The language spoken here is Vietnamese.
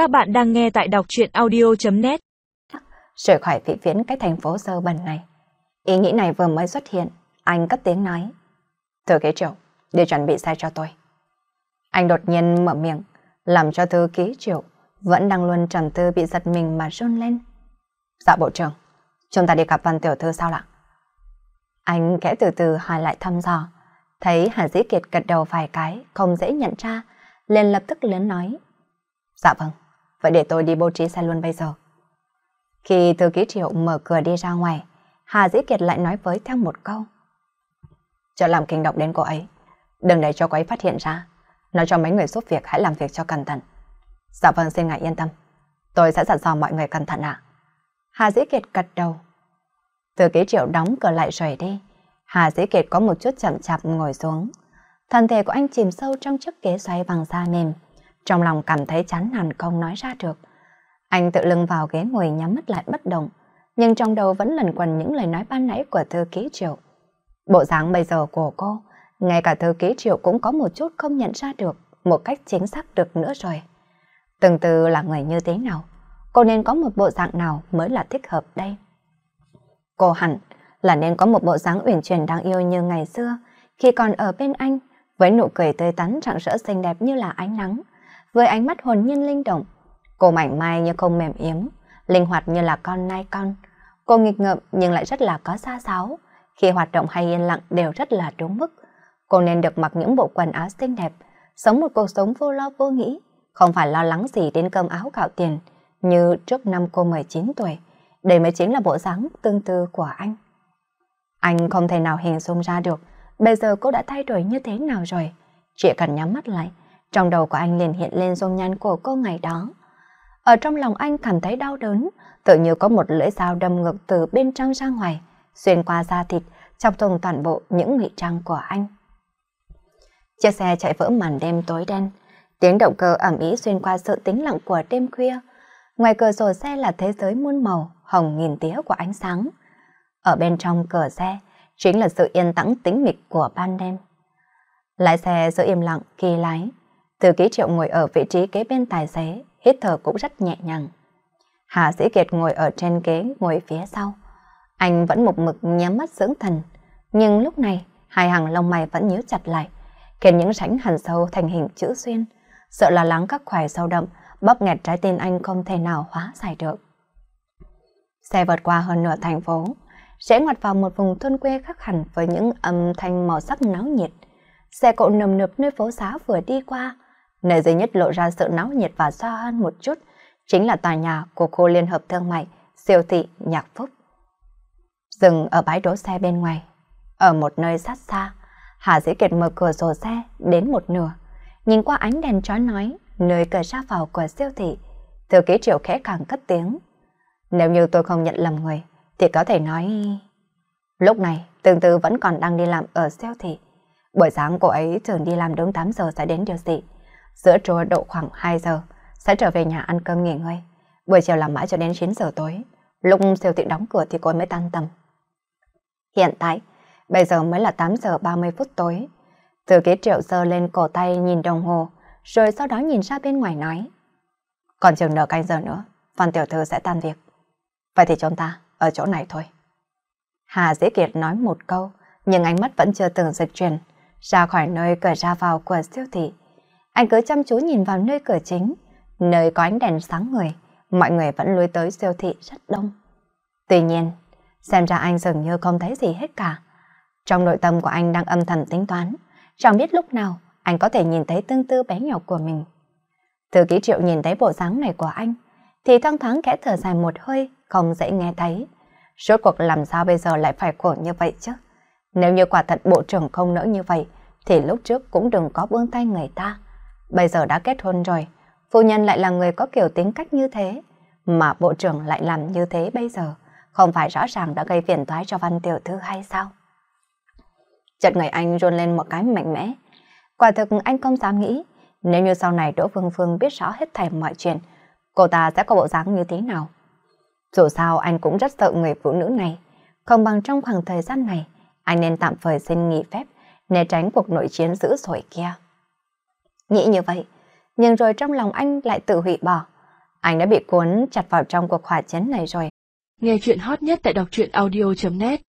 Các bạn đang nghe tại đọc truyện audio.net Rời khỏi vị viễn cái thành phố sơ bẩn này. Ý nghĩ này vừa mới xuất hiện, anh cất tiếng nói. Thư ký triệu, đi chuẩn bị xe cho tôi. Anh đột nhiên mở miệng, làm cho thư ký triệu vẫn đang luôn trầm tư bị giật mình mà run lên. Dạ bộ trưởng, chúng ta đi gặp văn tiểu thư sao ạ? Anh kẽ từ từ hỏi lại thăm dò, thấy Hà Dĩ Kiệt gật đầu vài cái, không dễ nhận ra, liền lập tức lớn nói. Dạ vâng, vậy để tôi đi bố trí xe luôn bây giờ. Khi thư ký triệu mở cửa đi ra ngoài, Hà Dĩ Kiệt lại nói với theo một câu. Cho làm kinh động đến cô ấy, đừng để cho cô ấy phát hiện ra. Nói cho mấy người giúp việc hãy làm việc cho cẩn thận. Dạ vâng xin ngài yên tâm, tôi sẽ dặn dò mọi người cẩn thận ạ. Hà Dĩ Kiệt gật đầu. Thư ký triệu đóng cửa lại rời đi. Hà Dĩ Kiệt có một chút chậm chạp ngồi xuống. Thân thể của anh chìm sâu trong chiếc ghế xoay bằng da mềm. Trong lòng cảm thấy chán nản không nói ra được. Anh tự lưng vào ghế ngồi nhắm mắt lại bất động, nhưng trong đầu vẫn lần quần những lời nói ban nãy của thư ký triệu. Bộ dáng bây giờ của cô, ngay cả thư ký triệu cũng có một chút không nhận ra được một cách chính xác được nữa rồi. Từng từ là người như thế nào, cô nên có một bộ dạng nào mới là thích hợp đây. Cô hẳn là nên có một bộ dáng uyển chuyển đáng yêu như ngày xưa, khi còn ở bên anh, với nụ cười tươi tắn rạng rỡ xinh đẹp như là ánh nắng, với ánh mắt hồn nhiên linh động. Cô mảnh mai như không mềm yếu, linh hoạt như là con nai con. Cô nghịch ngợm nhưng lại rất là có xa xáo. Khi hoạt động hay yên lặng đều rất là đúng mức. Cô nên được mặc những bộ quần áo xinh đẹp, sống một cuộc sống vô lo vô nghĩ, không phải lo lắng gì đến cơm áo gạo tiền, như trước năm cô 19 tuổi. Đây mới chính là bộ dáng tương tư của anh. Anh không thể nào hình dung ra được, bây giờ cô đã thay đổi như thế nào rồi. Chỉ cần nhắm mắt lại, trong đầu của anh liền hiện lên dung nhan của cô ngày đó. Ở trong lòng anh cảm thấy đau đớn, tự như có một lưỡi dao đâm ngược từ bên trong ra ngoài, xuyên qua da thịt, chọc thùng toàn bộ những ngụy trang của anh. Chiếc xe chạy vỡ màn đêm tối đen, tiếng động cơ ẩm ý xuyên qua sự tĩnh lặng của đêm khuya. Ngoài cửa sổ xe là thế giới muôn màu, hồng nghìn tía của ánh sáng. Ở bên trong cửa xe chính là sự yên tĩnh tĩnh mịch của ban đêm. Lái xe giữ im lặng khi lái, từ ký triệu ngồi ở vị trí kế bên tài xế, hít thở cũng rất nhẹ nhàng. Hà Sĩ Kiệt ngồi ở trên ghế ngồi phía sau. Anh vẫn một mực nhắm mắt dưỡng thần, nhưng lúc này hai hàng lông mày vẫn nhíu chặt lại, khiến những rãnh hằn sâu thành hình chữ xuyên, sợ là lắng các khoẻ sâu đậm, bóp nghẹt trái tim anh không thể nào hóa giải được. Xe vượt qua hơn nửa thành phố, sẽ ngoặt vào một vùng thôn quê khác hẳn với những âm thanh màu sắc náo nhiệt. Xe cộ nồm nập nơi phố xá vừa đi qua, Nơi duy nhất lộ ra sự náo nhiệt và xa hơn một chút chính là tòa nhà của khu liên hợp thương mại siêu thị Nhạc Phúc. Dừng ở bãi đỗ xe bên ngoài, ở một nơi sát xa, Hà Dĩ Kiệt mở cửa sổ xe đến một nửa, nhìn qua ánh đèn chói nói nơi cửa ra vào của siêu thị, thư ký triệu khẽ càng cất tiếng. Nếu như tôi không nhận lầm người, thì có thể nói... Lúc này, tương tư vẫn còn đang đi làm ở siêu thị. Buổi sáng cô ấy thường đi làm đúng 8 giờ sẽ đến điều gì. Giữa trưa độ khoảng 2 giờ, sẽ trở về nhà ăn cơm nghỉ ngơi. Buổi chiều làm mãi cho đến 9 giờ tối. Lúc siêu thị đóng cửa thì cô mới tan tầm. Hiện tại, bây giờ mới là 8 giờ 30 phút tối. từ kế triệu sơ lên cổ tay nhìn đồng hồ, rồi sau đó nhìn ra bên ngoài nói. Còn chừng nửa canh giờ nữa, Phan Tiểu Thư sẽ tan việc. Vậy thì chúng ta ở chỗ này thôi. Hà Dĩ Kiệt nói một câu, nhưng ánh mắt vẫn chưa từng dịch chuyển, ra khỏi nơi cửa ra vào của siêu thị. Anh cứ chăm chú nhìn vào nơi cửa chính, nơi có ánh đèn sáng người, mọi người vẫn lui tới siêu thị rất đông. Tuy nhiên, xem ra anh dường như không thấy gì hết cả. Trong nội tâm của anh đang âm thầm tính toán, chẳng biết lúc nào anh có thể nhìn thấy tương tư bé nhỏ của mình. Thư ký triệu nhìn thấy bộ dáng này của anh, thì thăng thoáng kẽ thở dài một hơi, không dễ nghe thấy. Rốt cuộc làm sao bây giờ lại phải khổ như vậy chứ? Nếu như quả thật bộ trưởng không nỡ như vậy, thì lúc trước cũng đừng có buông tay người ta. Bây giờ đã kết hôn rồi, phu nhân lại là người có kiểu tính cách như thế, mà bộ trưởng lại làm như thế bây giờ, không phải rõ ràng đã gây phiền toái cho văn tiểu thư hay sao? Chợt người anh run lên một cái mạnh mẽ. Quả thực anh không dám nghĩ, nếu như sau này Đỗ Phương Phương biết rõ hết thảy mọi chuyện, cô ta sẽ có bộ dáng như thế nào? Dù sao anh cũng rất sợ người phụ nữ này, không bằng trong khoảng thời gian này, anh nên tạm thời xin nghỉ phép, né tránh cuộc nội chiến dữ dội kia. Nghĩ như vậy, nhưng rồi trong lòng anh lại tự hủy bỏ. Anh đã bị cuốn chặt vào trong cuộc hỏa chiến này rồi. Nghe chuyện hot nhất tại đọc truyện audio.net